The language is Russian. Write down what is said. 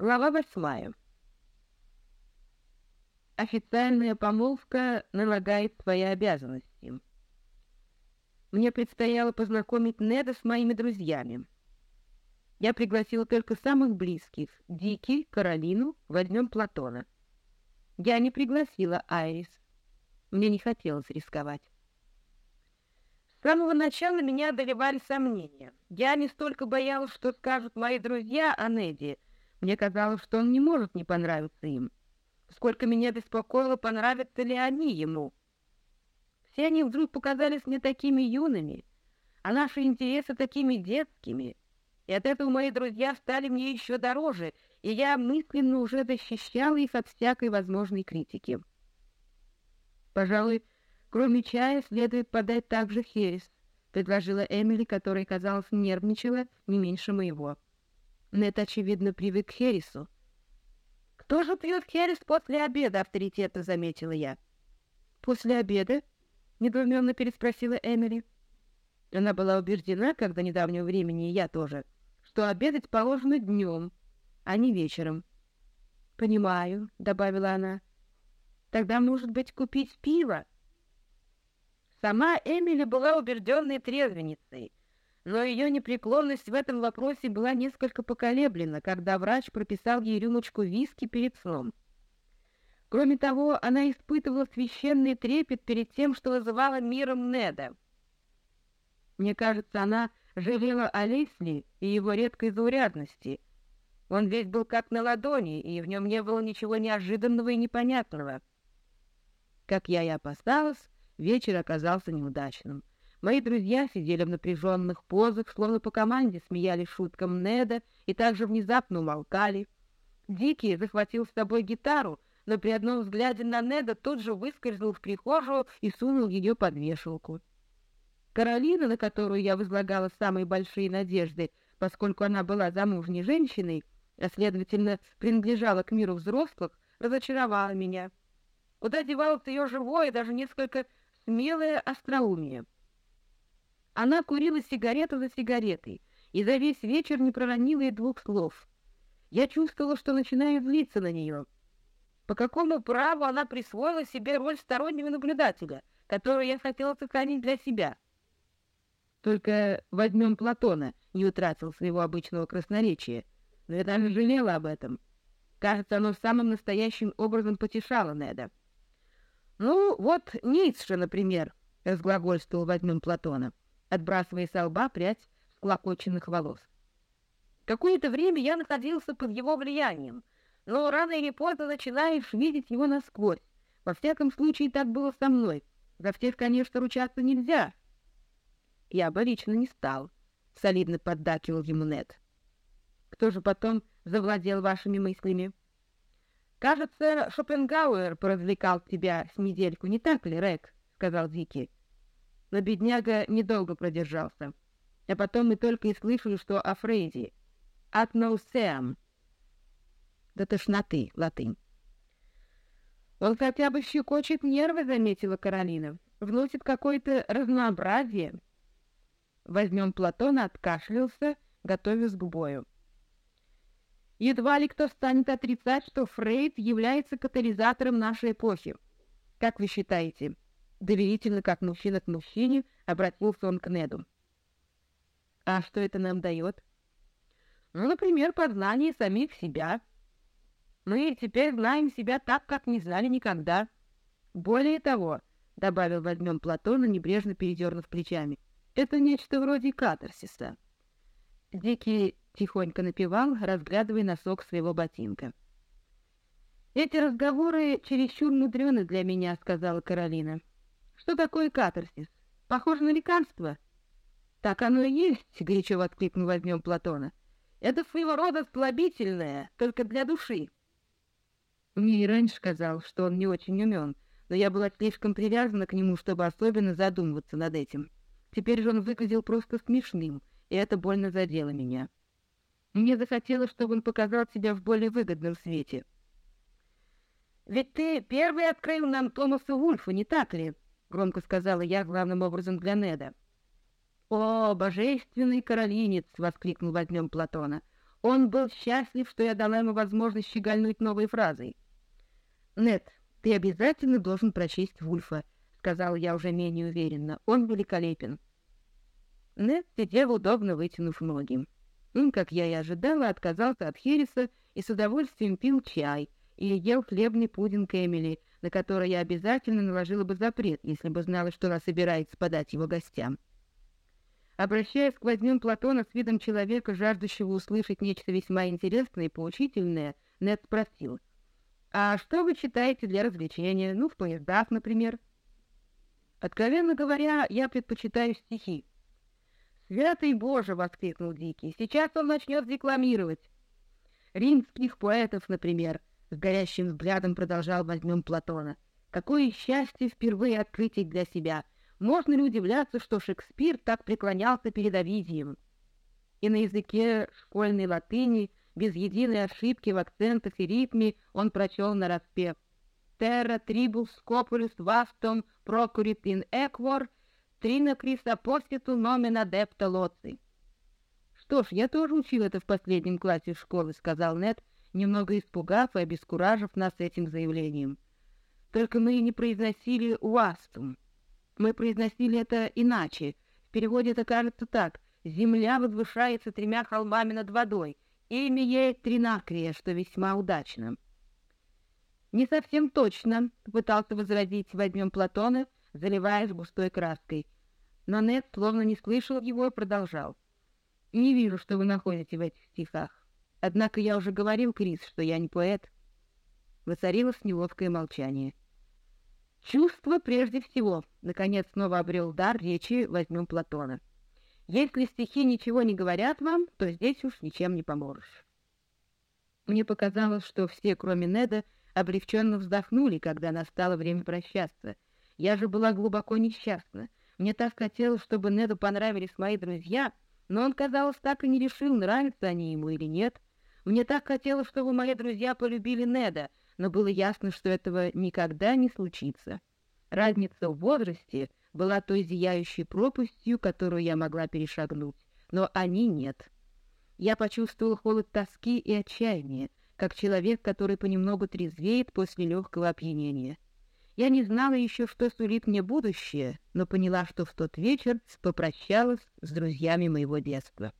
Глава восьмая. Официальная помолвка налагает свои обязанности. Мне предстояло познакомить Неда с моими друзьями. Я пригласила только самых близких — Дики, Каролину, возьмем Платона. Я не пригласила Айрис. Мне не хотелось рисковать. С самого начала меня одолевали сомнения. Я не столько боялась, что скажут мои друзья о Неде — мне казалось, что он не может не понравиться им. Сколько меня беспокоило, понравятся ли они ему. Все они вдруг показались мне такими юными, а наши интересы такими детскими. И от этого мои друзья стали мне еще дороже, и я мысленно уже защищала их от всякой возможной критики. Пожалуй, кроме чая следует подать также херес, предложила Эмили, которая, казалось, нервничала не меньше моего. Нет, очевидно, привык к Хересу. «Кто же пьет Херес после обеда?» — авторитетно заметила я. «После обеда?» — недоуменно переспросила Эмили. Она была убеждена, как до недавнего времени и я тоже, что обедать положено днем, а не вечером. «Понимаю», — добавила она. «Тогда, может быть, купить пиво?» Сама Эмили была убежденной трезвенницей, но ее непреклонность в этом вопросе была несколько поколеблена, когда врач прописал ей рюмочку виски перед сном. Кроме того, она испытывала священный трепет перед тем, что вызывала миром Неда. Мне кажется, она жалела о Лесли и его редкой заурядности. Он весь был как на ладони, и в нем не было ничего неожиданного и непонятного. Как я и опасалась, вечер оказался неудачным. Мои друзья сидели в напряженных позах, словно по команде смеялись шуткам Неда и также внезапно умолкали. Дикий захватил с собой гитару, но при одном взгляде на Неда тут же выскользнул в прихожую и сунул ее под вешалку. Каролина, на которую я возлагала самые большие надежды, поскольку она была замужней женщиной, а, следовательно, принадлежала к миру взрослых, разочаровала меня. Куда девалось ее живое, даже несколько смелое остроумие. Она курила сигарету за сигаретой и за весь вечер не проронила и двух слов. Я чувствовала, что начинаю злиться на нее. По какому праву она присвоила себе роль стороннего наблюдателя, которую я хотела сохранить для себя? Только возьмем Платона, не утратил своего обычного красноречия, но я даже жалела об этом. Кажется, оно самым настоящим образом потешало Неда. «Ну, вот Ницше, например», — разглагольствовал возьмем Платона отбрасывая с лба прядь склокоченных волос. Какое-то время я находился под его влиянием, но рано или поздно начинаешь видеть его насквозь. Во всяком случае, так было со мной. За всех, конечно, ручаться нельзя. Я бы лично не стал, — солидно поддакивал ему Нед. Кто же потом завладел вашими мыслями? Кажется, Шопенгауэр поразвлекал тебя с недельку, не так ли, Рек? — сказал Дикий но бедняга недолго продержался. А потом мы только и слышали, что о Фрейде. «At nauseam» — до тошноты, латынь. «Он хотя бы щекочет нервы», — заметила Каролина. «Вносит какое-то разнообразие». Возьмем Платона, откашлялся, готовясь к бою. Едва ли кто станет отрицать, что Фрейд является катализатором нашей эпохи. Как вы считаете, — доверительно, как мужчина к мужчине, обратился он к Неду. «А что это нам дает?» «Ну, например, познание самих себя. Мы теперь знаем себя так, как не знали никогда. Более того, — добавил возьмем Платона, небрежно передернув плечами, — это нечто вроде катарсиса». Дикий тихонько напевал, разглядывая носок своего ботинка. «Эти разговоры чересчур мудрены для меня», — сказала Каролина. Что такое катарсис? Похоже на лекарство. Так оно и есть, горячо воскликнул возьмем Платона. Это своего рода слабительное, только для души. Мне и раньше казалось, что он не очень умен, но я была слишком привязана к нему, чтобы особенно задумываться над этим. Теперь же он выглядел просто смешным, и это больно задело меня. Мне захотелось, чтобы он показал себя в более выгодном свете. «Ведь ты первый открыл нам Томаса Вульфа, не так ли?» — громко сказала я, главным образом для Неда. «О, божественный каролинец!» — воскликнул возьмем Платона. Он был счастлив, что я дала ему возможность щегольнуть новой фразой. «Нет, ты обязательно должен прочесть Вульфа», — сказала я уже менее уверенно. «Он великолепен». Нет сидел удобно, вытянув ноги. Он, как я и ожидала, отказался от Хереса и с удовольствием пил чай или ел хлебный пудинг Эмили, на который я обязательно наложила бы запрет, если бы знала, что она собирается подать его гостям. Обращаясь к возьмем Платона с видом человека, жаждущего услышать нечто весьма интересное и поучительное, Нед спросил, «А что вы читаете для развлечения? Ну, в поездах, например?» Откровенно говоря, я предпочитаю стихи. «Святый Боже!» — воскликнул Дикий. «Сейчас он начнет декламировать!» «Римских поэтов, например!» — с горящим взглядом продолжал возьмем Платона. «Какое счастье впервые открыть их для себя! Можно ли удивляться, что Шекспир так преклонялся перед Овидием?» И на языке школьной латыни, без единой ошибки в акцентах и ритме, он прочел нараспев «Terra tribus scopulus vastum procurit in equor Трина Криса поститу номен адепта лоци. Что ж, я тоже учил это в последнем классе школы, сказал Нед, немного испугав и обескуражив нас этим заявлением. Только мы не произносили «уастум». Мы произносили это иначе. В переводе это кажется так. «Земля возвышается тремя холмами над водой». Имя ей Тринакрия, что весьма удачно. «Не совсем точно», — пытался возразить возьмем Платона, заливаясь густой краской. Но Нед словно не слышал его и продолжал. «Не вижу, что вы находите в этих стихах. Однако я уже говорил, Крис, что я не поэт». Воцарилось неловкое молчание. «Чувство прежде всего», — наконец снова обрел дар речи возьмем Платона. «Если стихи ничего не говорят вам, то здесь уж ничем не поможешь». Мне показалось, что все, кроме Неда, облегченно вздохнули, когда настало время прощаться — я же была глубоко несчастна. Мне так хотелось, чтобы Неду понравились мои друзья, но он, казалось, так и не решил, нравятся они ему или нет. Мне так хотелось, чтобы мои друзья полюбили Неда, но было ясно, что этого никогда не случится. Разница в возрасте была той зияющей пропастью, которую я могла перешагнуть, но они нет. Я почувствовал холод тоски и отчаяния, как человек, который понемногу трезвеет после легкого опьянения. Я не знала еще, что сулит мне будущее, но поняла, что в тот вечер попрощалась с друзьями моего детства.